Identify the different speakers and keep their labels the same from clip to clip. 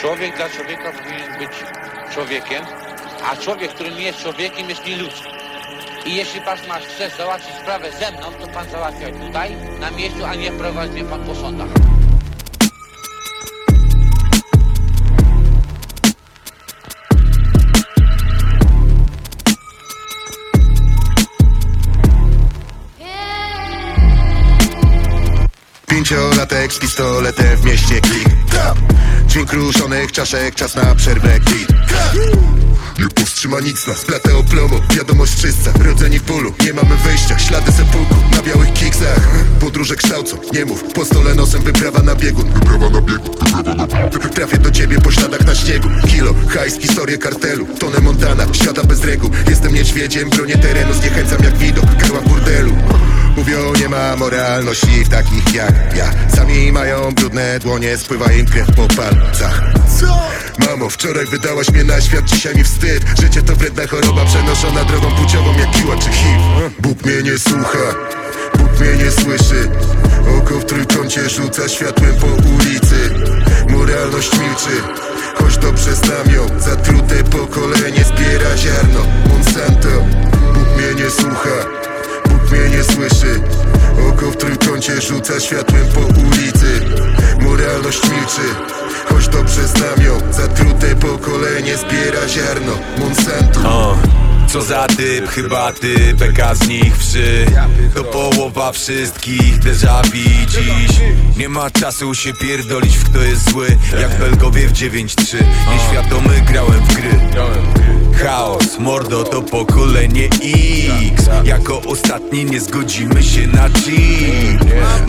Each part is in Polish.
Speaker 1: Człowiek dla człowieka powinien być człowiekiem, a człowiek, który nie jest człowiekiem, jest nieludzki. I jeśli pan ma chce załatwić sprawę ze mną, to pan załatwia tutaj, na miejscu, a nie prowadzi pan po sądach.
Speaker 2: Pięciolatek z pistoletem w mieście klik Trap. Dźwięk ruszonych czaszek, czas na przerwę kwit nie powstrzyma nic nas, platę o plomo. Wiadomość czysta, rodzeni w polu. Nie mamy wyjścia, ślady sepulku Na białych kiksach. Podróże kształcą, nie mów. Po stole nosem wyprawa na biegun. Wyprawa na biegun, wyprawa na biegun. Trafię do ciebie po śladach na śniegu. Kilo, hajs, historię kartelu. Tonę Montana, świata bez reguł. Jestem niedźwiedziem, bronię terenu. Zniechęcam jak widok, karła Mówią, nie ma moralności w takich jak ja. Sami mają brudne dłonie, spływa im krew po palcach. Co? Mamo, wczoraj wydałaś mnie na świat, dzisiaj mi wstyd. Życie to wredna choroba przenoszona drogą płciową jak kiła czy HIV. Bóg mnie nie słucha, Bóg mnie nie słyszy. Oko w trójkącie rzuca światłem po ulicy. Moralność milczy, choć dobrze znam ją. Zatrute pokolenie zbiera ziarno Monsanto, rzuca światłem po ulicy. Moralność milczy Choć dobrze znam ją. Zatrute pokolenie zbiera ziarno Monsanto
Speaker 3: O, co za typ, chyba ty, beka z nich wszy. To połowa wszystkich déjà vu dziś. Nie ma czasu się pierdolić w kto jest zły. Jak Belgowie w 9-3 Nieświadomy grałem w gry. Chaos, mordo to pokolenie X. Jako ostatni nie zgodzimy się na chip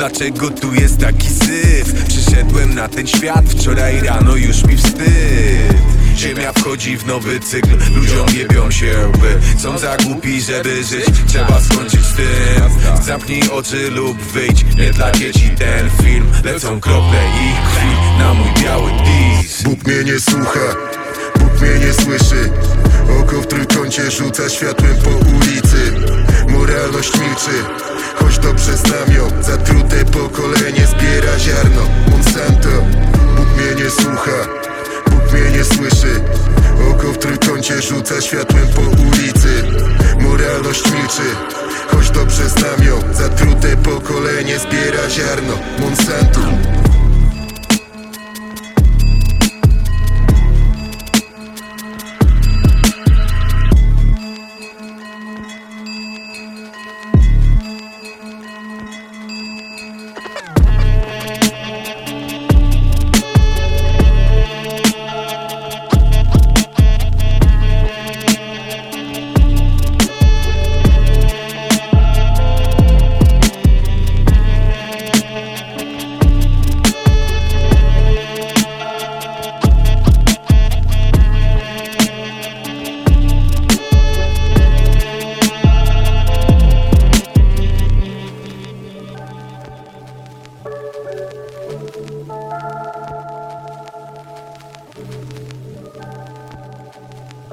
Speaker 3: dlaczego tu jest taki syf? Przyszedłem na ten świat, wczoraj rano już mi wstyd. Ziemia wchodzi w nowy cykl, ludziom jebią się łby. Są za głupi, żeby żyć, trzeba skończyć z tym. Zamknij oczy lub wyjdź, nie dla dzieci ten film. Lecą krople ich krwi na mój biały dis
Speaker 2: Bóg mnie nie słucha Bóg mnie nie słyszy. Oko w trójkącie rzuca światłem po ulicy. Moralność milczy Choć dobrze znam ją Zatrute pokolenie zbiera ziarno. Monsanto. Bóg mnie nie słucha. Bóg mnie nie słyszy. Oko w trójkącie rzuca światłem po ulicy. Moralność milczy. Choć dobrze znam ją Zatrute pokolenie zbiera ziarno. Monsanto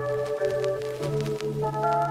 Speaker 2: Música